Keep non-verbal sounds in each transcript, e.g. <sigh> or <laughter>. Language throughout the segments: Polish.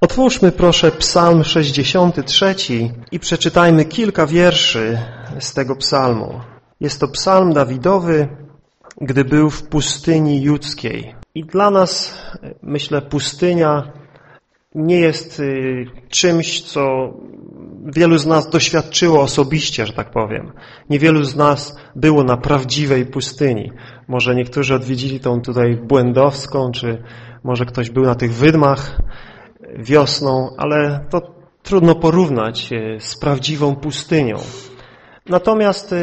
Otwórzmy proszę Psalm 63 i przeczytajmy kilka wierszy z tego psalmu. Jest to psalm Dawidowy, gdy był w pustyni judzkiej. I dla nas, myślę, pustynia nie jest y, czymś, co wielu z nas doświadczyło osobiście, że tak powiem. Niewielu z nas było na prawdziwej pustyni. Może niektórzy odwiedzili tą tutaj błędowską, czy może ktoś był na tych wydmach wiosną, ale to trudno porównać e, z prawdziwą pustynią. Natomiast e,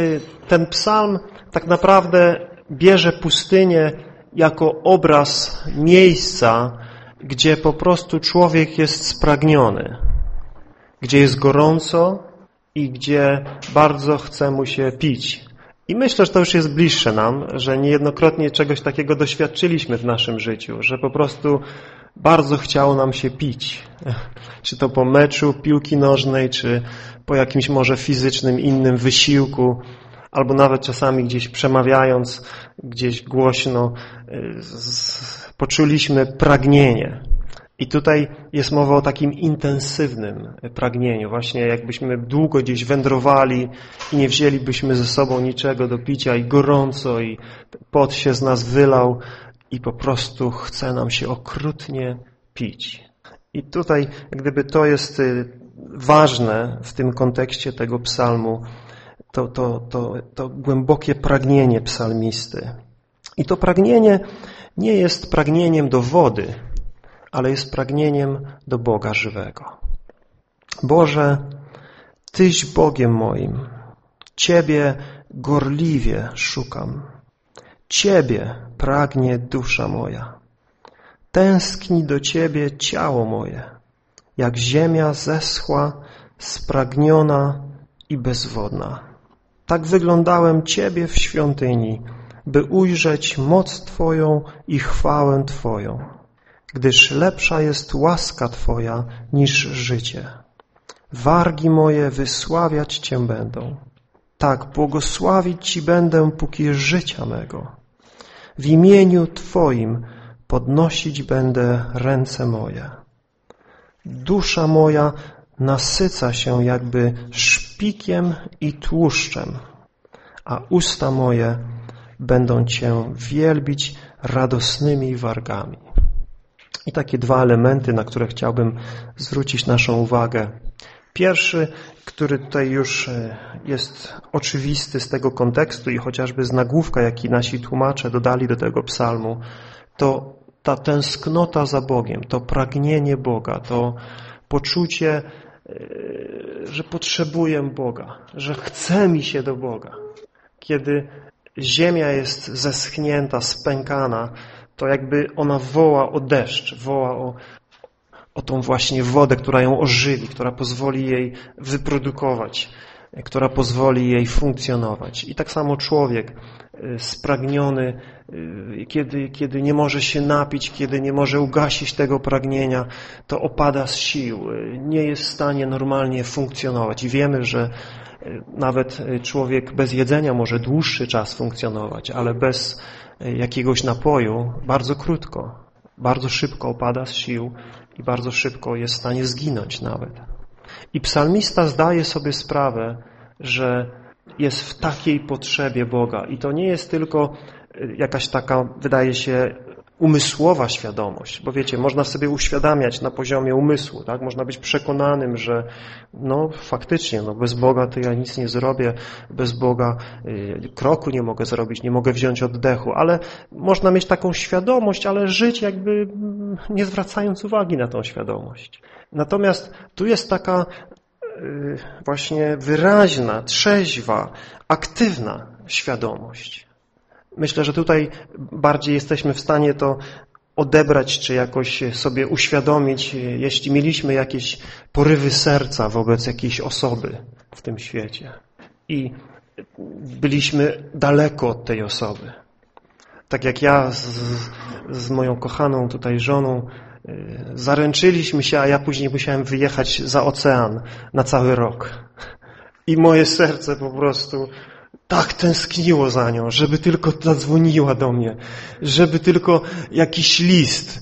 ten psalm tak naprawdę bierze pustynię jako obraz miejsca, gdzie po prostu człowiek jest spragniony, gdzie jest gorąco i gdzie bardzo chce mu się pić. I myślę, że to już jest bliższe nam, że niejednokrotnie czegoś takiego doświadczyliśmy w naszym życiu, że po prostu bardzo chciało nam się pić. Czy to po meczu piłki nożnej, czy po jakimś może fizycznym innym wysiłku, albo nawet czasami gdzieś przemawiając, gdzieś głośno, poczuliśmy pragnienie. I tutaj jest mowa o takim intensywnym pragnieniu. Właśnie jakbyśmy długo gdzieś wędrowali i nie wzięlibyśmy ze sobą niczego do picia i gorąco i pot się z nas wylał i po prostu chce nam się okrutnie pić. I tutaj gdyby to jest y, ważne w tym kontekście tego psalmu, to, to, to, to głębokie pragnienie psalmisty. I to pragnienie nie jest pragnieniem do wody, ale jest pragnieniem do Boga żywego. Boże, Tyś Bogiem moim, Ciebie gorliwie szukam. Ciebie pragnie dusza moja. Tęskni do Ciebie ciało moje, jak ziemia zeschła, spragniona i bezwodna. Tak wyglądałem Ciebie w świątyni, by ujrzeć moc Twoją i chwałę Twoją, gdyż lepsza jest łaska Twoja niż życie. Wargi moje wysławiać Cię będą. Tak, błogosławić Ci będę, póki życia mego. W imieniu Twoim podnosić będę ręce moje. Dusza moja nasyca się jakby szpikiem i tłuszczem, a usta moje będą Cię wielbić radosnymi wargami. I takie dwa elementy, na które chciałbym zwrócić naszą uwagę. Pierwszy, który tutaj już e, jest oczywisty z tego kontekstu i chociażby z nagłówka, jaki nasi tłumacze dodali do tego psalmu, to ta tęsknota za Bogiem, to pragnienie Boga, to poczucie, e, że potrzebuję Boga, że chce mi się do Boga. Kiedy ziemia jest zeschnięta, spękana, to jakby ona woła o deszcz, woła o, o tą właśnie wodę, która ją ożywi, która pozwoli jej wyprodukować, która pozwoli jej funkcjonować. I tak samo człowiek y, spragniony, y, kiedy, kiedy nie może się napić, kiedy nie może ugasić tego pragnienia, to opada z sił, y, nie jest w stanie normalnie funkcjonować. I wiemy, że nawet człowiek bez jedzenia może dłuższy czas funkcjonować, ale bez jakiegoś napoju bardzo krótko, bardzo szybko opada z sił i bardzo szybko jest w stanie zginąć nawet. I psalmista zdaje sobie sprawę, że jest w takiej potrzebie Boga i to nie jest tylko jakaś taka, wydaje się, umysłowa świadomość, bo wiecie, można sobie uświadamiać na poziomie umysłu, tak? Można być przekonanym, że no faktycznie, no bez Boga to ja nic nie zrobię, bez Boga y, kroku nie mogę zrobić, nie mogę wziąć oddechu, ale można mieć taką świadomość, ale żyć jakby mm, nie zwracając uwagi na tą świadomość. Natomiast tu jest taka y, właśnie wyraźna, trzeźwa, aktywna świadomość. Myślę, że tutaj bardziej jesteśmy w stanie to odebrać, czy jakoś sobie uświadomić, jeśli mieliśmy jakieś porywy serca wobec jakiejś osoby w tym świecie i byliśmy daleko od tej osoby. Tak jak ja z, z moją kochaną tutaj żoną y, zaręczyliśmy się, a ja później musiałem wyjechać za ocean na cały rok. I moje serce po prostu tak tęskniło za nią, żeby tylko zadzwoniła do mnie, żeby tylko jakiś list,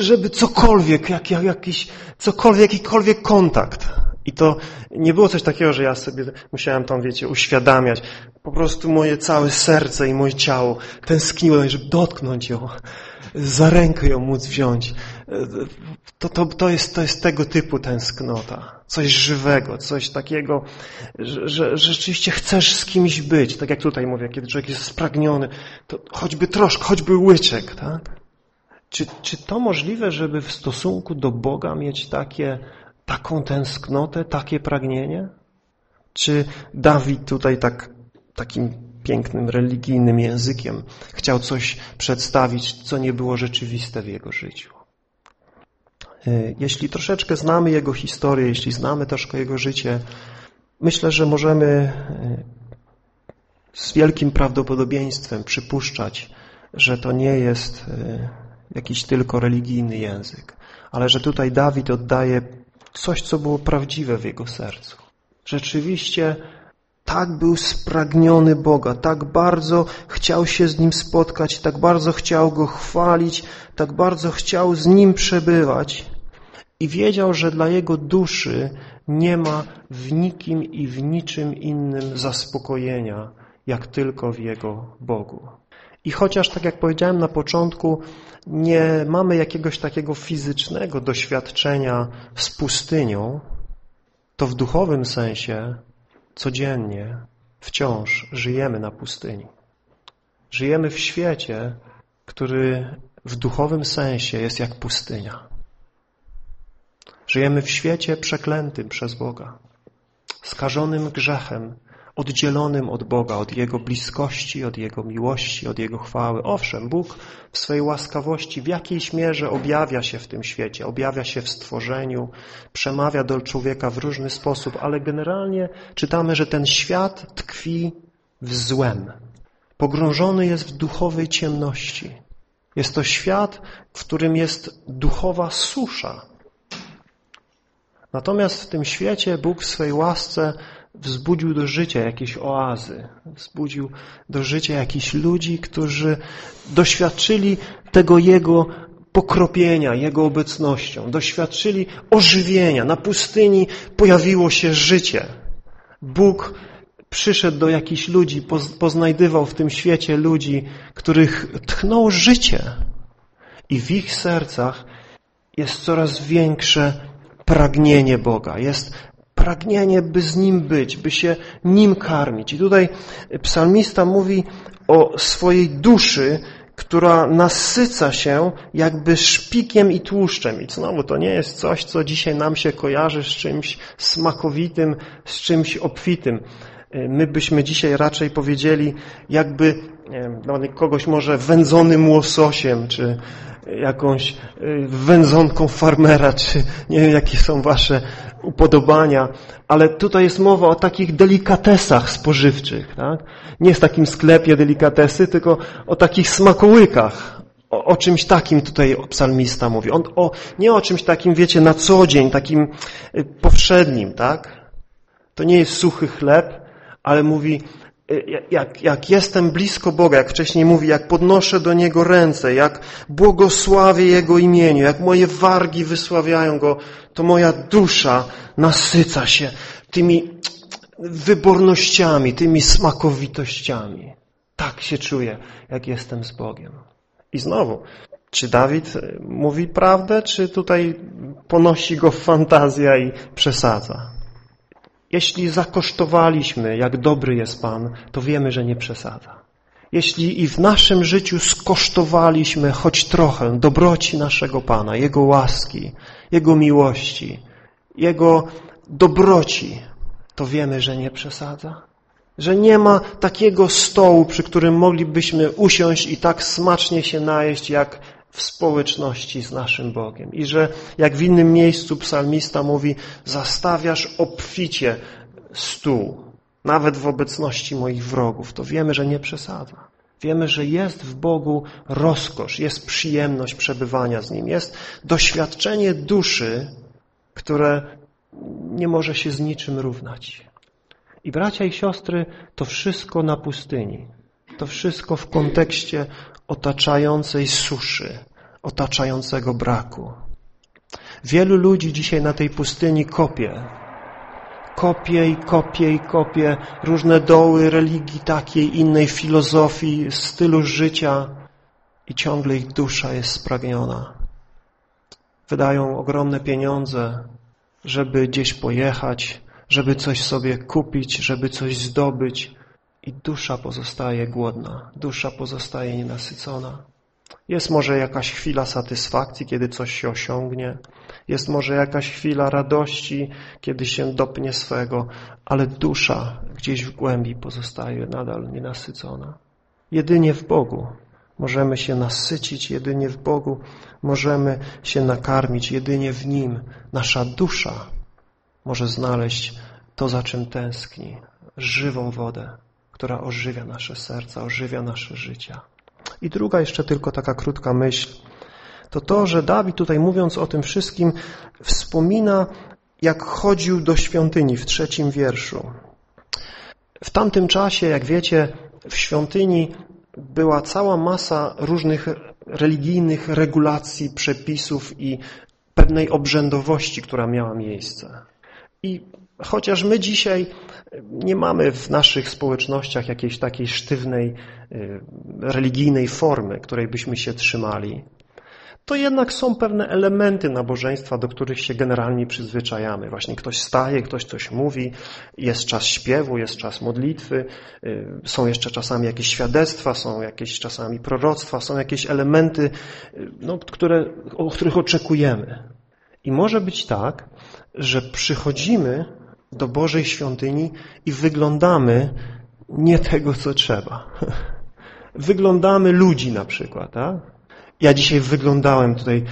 żeby cokolwiek, jak, jak, jakiś, cokolwiek, jakikolwiek kontakt. I to nie było coś takiego, że ja sobie musiałem tam, wiecie, uświadamiać. Po prostu moje całe serce i moje ciało tęskniło, żeby dotknąć ją, za rękę ją móc wziąć. To, to, to, jest, to jest tego typu tęsknota. Coś żywego, coś takiego, że, że, rzeczywiście chcesz z kimś być. Tak jak tutaj mówię, kiedy człowiek jest spragniony, to choćby troszkę, choćby łyczek, tak? Czy, czy to możliwe, żeby w stosunku do Boga mieć takie, taką tęsknotę, takie pragnienie? Czy Dawid tutaj tak, takim pięknym, religijnym językiem chciał coś przedstawić, co nie było rzeczywiste w jego życiu? E, jeśli troszeczkę znamy jego historię, jeśli znamy troszkę jego życie, myślę, że możemy e, z wielkim prawdopodobieństwem przypuszczać, że to nie jest e, jakiś tylko religijny język, ale że tutaj Dawid oddaje coś, co było prawdziwe w jego sercu. Rzeczywiście tak był spragniony Boga, tak bardzo chciał się z Nim spotkać, tak bardzo chciał Go chwalić, tak bardzo chciał z Nim przebywać i wiedział, że dla jego duszy nie ma w nikim i w niczym innym zaspokojenia, jak tylko w Jego Bogu. I chociaż, tak jak powiedziałem na początku, nie mamy jakiegoś takiego fizycznego doświadczenia z pustynią, to w duchowym sensie codziennie wciąż żyjemy na pustyni. Żyjemy w świecie, który w duchowym sensie jest jak pustynia. Żyjemy w świecie przeklętym przez Boga, skażonym grzechem, oddzielonym od Boga, od Jego bliskości, od Jego miłości, od Jego chwały. Owszem, Bóg w swej łaskawości w jakiejś mierze objawia się w tym świecie, objawia się w stworzeniu, przemawia do człowieka w różny sposób, ale generalnie czytamy, że ten świat tkwi w złem. Pogrążony jest w duchowej ciemności. Jest to świat, w którym jest duchowa susza. Natomiast w tym świecie Bóg w swej łasce wzbudził do życia jakieś oazy, wzbudził do życia jakichś ludzi, którzy doświadczyli tego Jego pokropienia Jego obecnością, doświadczyli ożywienia. Na pustyni pojawiło się życie. Bóg przyszedł do jakichś ludzi, poznajdywał w tym świecie ludzi, których tchnął życie. I w ich sercach jest coraz większe pragnienie Boga, jest pragnienie, by z Nim być, by się Nim karmić. I tutaj psalmista mówi o swojej duszy, która nasyca się jakby szpikiem i tłuszczem. I znowu to nie jest coś, co dzisiaj nam się kojarzy z czymś smakowitym, z czymś obfitym. My byśmy dzisiaj raczej powiedzieli, jakby nie kogoś może wędzonym łososiem, czy jakąś y, wędzonką farmera, czy nie wiem, jakie są wasze upodobania, ale tutaj jest mowa o takich delikatesach spożywczych. Tak? Nie w takim sklepie delikatesy, tylko o takich smakołykach. O, o czymś takim tutaj psalmista mówi. On, o, nie o czymś takim, wiecie, na co dzień, takim y, powszednim. tak? To nie jest suchy chleb, ale mówi jak, jak jestem blisko Boga, jak wcześniej mówi, jak podnoszę do Niego ręce, jak błogosławię Jego imieniu, jak moje wargi wysławiają Go, to moja dusza nasyca się tymi wybornościami, tymi smakowitościami. Tak się czuję, jak jestem z Bogiem. I znowu, czy Dawid y, mówi prawdę, czy tutaj ponosi go fantazja i przesadza? Jeśli zakosztowaliśmy, jak dobry jest Pan, to wiemy, że nie przesadza. Jeśli i w naszym życiu skosztowaliśmy choć trochę dobroci naszego Pana, Jego łaski, Jego miłości, Jego dobroci, to wiemy, że nie przesadza. Że nie ma takiego stołu, przy którym moglibyśmy usiąść i tak smacznie się najeść, jak w społeczności z naszym Bogiem. I że, jak w innym miejscu psalmista mówi, zastawiasz obficie stół, nawet w obecności moich wrogów, to wiemy, że nie przesadza. Wiemy, że jest w Bogu rozkosz, jest przyjemność przebywania z Nim, jest doświadczenie duszy, które nie może się z niczym równać. I bracia i siostry, to wszystko na pustyni. To wszystko w kontekście otaczającej suszy, otaczającego braku. Wielu ludzi dzisiaj na tej pustyni kopie. Kopie i kopie i kopie różne doły religii takiej, innej filozofii, stylu życia i ciągle ich dusza jest spragniona. Wydają ogromne pieniądze, żeby gdzieś pojechać, żeby coś sobie kupić, żeby coś zdobyć i dusza pozostaje głodna, dusza pozostaje nienasycona. Jest może jakaś chwila satysfakcji, kiedy coś się osiągnie, jest może jakaś chwila radości, kiedy się dopnie swego, ale dusza gdzieś w głębi pozostaje nadal nienasycona. Jedynie w Bogu możemy się nasycić, jedynie w Bogu możemy się nakarmić, jedynie w Nim nasza dusza może znaleźć to, za czym tęskni, żywą wodę, która ożywia nasze serca, ożywia nasze życia. I druga jeszcze tylko taka krótka myśl, to to, że Dawid tutaj mówiąc o tym wszystkim wspomina, jak chodził do świątyni w trzecim wierszu. W tamtym czasie, jak wiecie, w świątyni była cała masa różnych religijnych regulacji, przepisów i pewnej obrzędowości, która miała miejsce. I chociaż my dzisiaj nie mamy w naszych społecznościach jakiejś takiej sztywnej, y, religijnej formy, której byśmy się trzymali, to jednak są pewne elementy nabożeństwa, do których się generalnie przyzwyczajamy. Właśnie ktoś staje, ktoś coś mówi, jest czas śpiewu, jest czas modlitwy, y, są jeszcze czasami jakieś świadectwa, są jakieś czasami proroctwa, są jakieś elementy, y, no, które, o których oczekujemy. I może być tak, że przychodzimy do Bożej świątyni i wyglądamy nie tego, co trzeba. <laughs> Wyglądamy ludzi na przykład, tak? Ja dzisiaj wyglądałem tutaj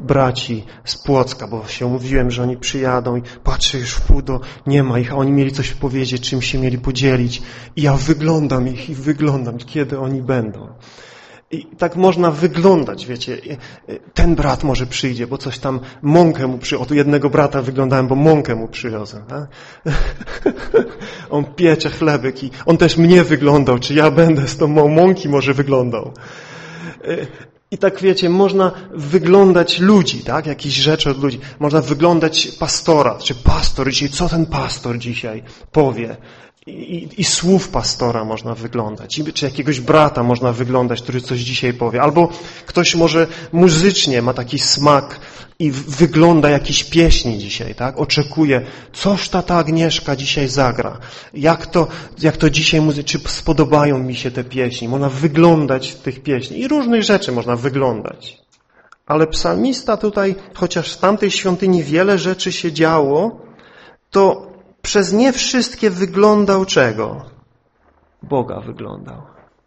braci z Płocka, bo się mówiłem, że oni przyjadą i patrzę już w pół do, nie ma ich, a oni mieli coś powiedzieć, czym się mieli podzielić. I ja wyglądam ich i wyglądam, kiedy oni będą. I tak można wyglądać, wiecie, ten brat może przyjdzie, bo coś tam, mąkę mu przy... Od jednego brata wyglądałem, bo mąkę mu przywiozłem. Tak? <laughs> on piecze chlebek i on też mnie wyglądał, czy ja będę z tą mąki może wyglądał. I tak wiecie, można wyglądać ludzi, tak? Jakieś rzeczy od ludzi. Można wyglądać pastora, czy pastor dzisiaj, co ten pastor dzisiaj powie. I, i, słów pastora można wyglądać, czy jakiegoś brata można wyglądać, który coś dzisiaj powie. Albo ktoś może muzycznie ma taki smak i wygląda jakiś pieśni dzisiaj, tak? Oczekuje, coż ta ta Agnieszka dzisiaj zagra. Jak to, jak to dzisiaj muzy czy spodobają mi się te pieśni. Można wyglądać w tych pieśni i różnych rzeczy można wyglądać. Ale psalmista tutaj, chociaż w tamtej świątyni wiele rzeczy się działo, to przez nie wszystkie wyglądał czego? Boga wyglądał.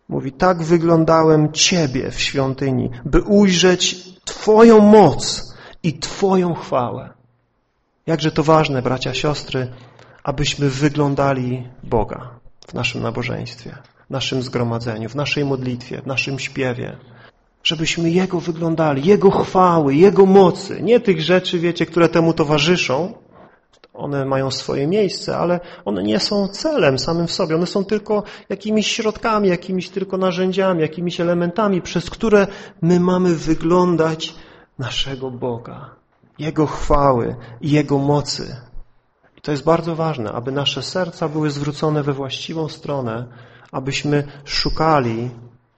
Mówi, tak wyglądałem Ciebie w świątyni, by ujrzeć Twoją moc i Twoją chwałę. Jakże to ważne, bracia, siostry, abyśmy wyglądali Boga w naszym nabożeństwie, w naszym zgromadzeniu, w naszej modlitwie, w naszym śpiewie. Żebyśmy Jego wyglądali, Jego chwały, Jego mocy, nie tych rzeczy, wiecie, które temu towarzyszą, one mają swoje miejsce, ale one nie są celem samym w sobie. One są tylko jakimiś środkami, jakimiś tylko narzędziami, jakimiś elementami, przez które my mamy wyglądać naszego Boga, Jego chwały i Jego mocy. I to jest bardzo ważne, aby nasze serca były zwrócone we właściwą stronę, abyśmy szukali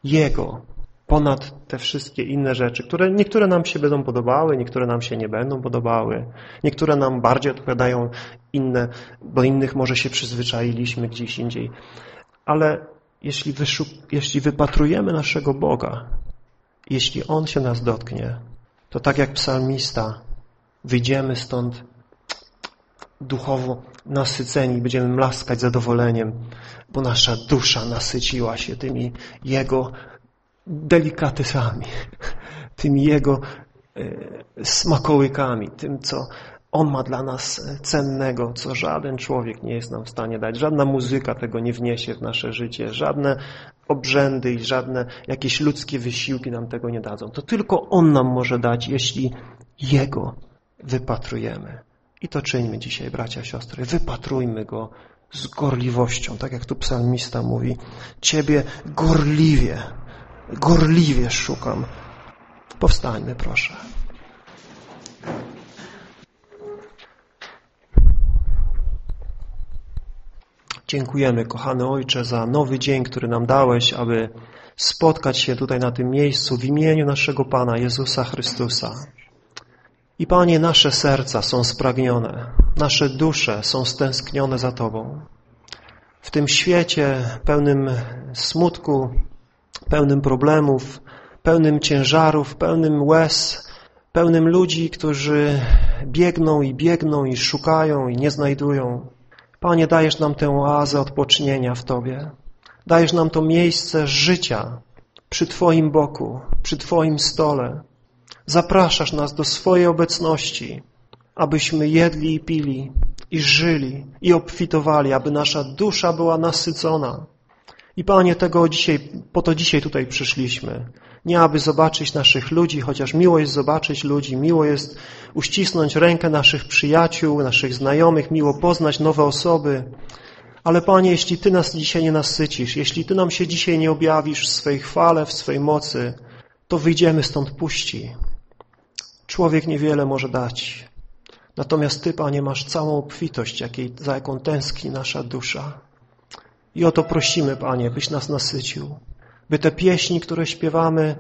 Jego, ponad te wszystkie inne rzeczy, które niektóre nam się będą podobały, niektóre nam się nie będą podobały, niektóre nam bardziej odpowiadają inne, bo innych może się przyzwyczailiśmy gdzieś indziej. Ale jeśli, jeśli wypatrujemy naszego Boga, jeśli On się nas dotknie, to tak jak psalmista, wyjdziemy stąd duchowo nasyceni, będziemy mlaskać zadowoleniem, bo nasza dusza nasyciła się tymi Jego delikatesami, tymi Jego e, smakołykami, tym, co On ma dla nas cennego, co żaden człowiek nie jest nam w stanie dać. Żadna muzyka tego nie wniesie w nasze życie, żadne obrzędy i żadne jakieś ludzkie wysiłki nam tego nie dadzą. To tylko On nam może dać, jeśli Jego wypatrujemy. I to czyńmy dzisiaj, bracia, siostry. Wypatrujmy Go z gorliwością, tak jak tu psalmista mówi, Ciebie gorliwie, gorliwie szukam. Powstańmy, proszę. Dziękujemy, kochany Ojcze, za nowy dzień, który nam dałeś, aby spotkać się tutaj na tym miejscu w imieniu naszego Pana Jezusa Chrystusa. I Panie, nasze serca są spragnione, nasze dusze są stęsknione za Tobą. W tym świecie pełnym smutku, pełnym problemów, pełnym ciężarów, pełnym łez, pełnym ludzi, którzy biegną i biegną i szukają i nie znajdują. Panie, dajesz nam tę oazę odpocznienia w Tobie. Dajesz nam to miejsce życia przy Twoim boku, przy Twoim stole. Zapraszasz nas do swojej obecności, abyśmy jedli i pili i żyli i obfitowali, aby nasza dusza była nasycona. I Panie, tego dzisiaj, po to dzisiaj tutaj przyszliśmy. Nie aby zobaczyć naszych ludzi, chociaż miło jest zobaczyć ludzi, miło jest uścisnąć rękę naszych przyjaciół, naszych znajomych, miło poznać nowe osoby. Ale Panie, jeśli Ty nas dzisiaj nie nasycisz, jeśli Ty nam się dzisiaj nie objawisz w swej chwale, w swej mocy, to wyjdziemy stąd puści. Człowiek niewiele może dać. Natomiast Ty, Panie, masz całą obfitość, jakiej, za jaką tęskni nasza dusza. I o to prosimy, Panie, byś nas nasycił, by te pieśni, które śpiewamy,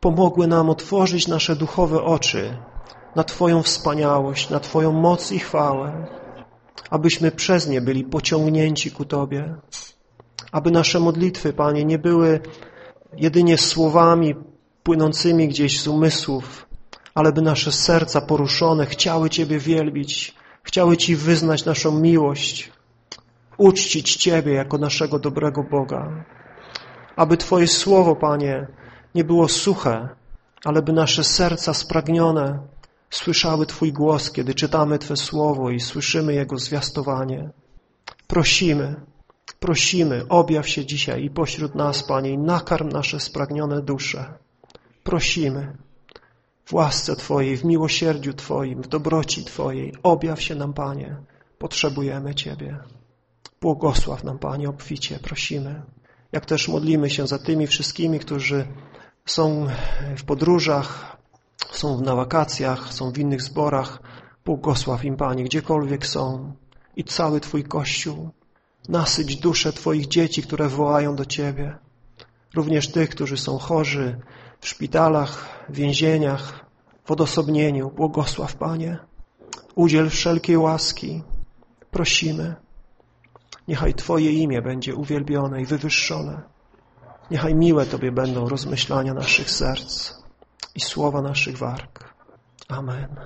pomogły nam otworzyć nasze duchowe oczy na Twoją wspaniałość, na Twoją moc i chwałę, abyśmy przez nie byli pociągnięci ku Tobie, aby nasze modlitwy, Panie, nie były jedynie słowami płynącymi gdzieś z umysłów, ale by nasze serca poruszone chciały Ciebie wielbić, chciały Ci wyznać naszą miłość, uczcić Ciebie jako naszego dobrego Boga. Aby Twoje słowo, Panie, nie było suche, ale by nasze serca spragnione słyszały Twój głos, kiedy czytamy Twe słowo i słyszymy Jego zwiastowanie. Prosimy, prosimy, objaw się dzisiaj i pośród nas, Panie, i nakarm nasze spragnione dusze. Prosimy, w łasce Twojej, w miłosierdziu Twoim, w dobroci Twojej, objaw się nam, Panie. Potrzebujemy Ciebie. Błogosław nam, Panie, obficie, prosimy. Jak też modlimy się za tymi wszystkimi, którzy są w podróżach, są na wakacjach, są w innych zborach. Błogosław im, Panie, gdziekolwiek są i cały Twój Kościół. Nasyć dusze Twoich dzieci, które wołają do Ciebie. Również tych, którzy są chorzy w szpitalach, więzieniach, w odosobnieniu. Błogosław, Panie. Udziel wszelkiej łaski. Prosimy. Niechaj Twoje imię będzie uwielbione i wywyższone. Niechaj miłe Tobie będą rozmyślania naszych serc i słowa naszych warg. Amen.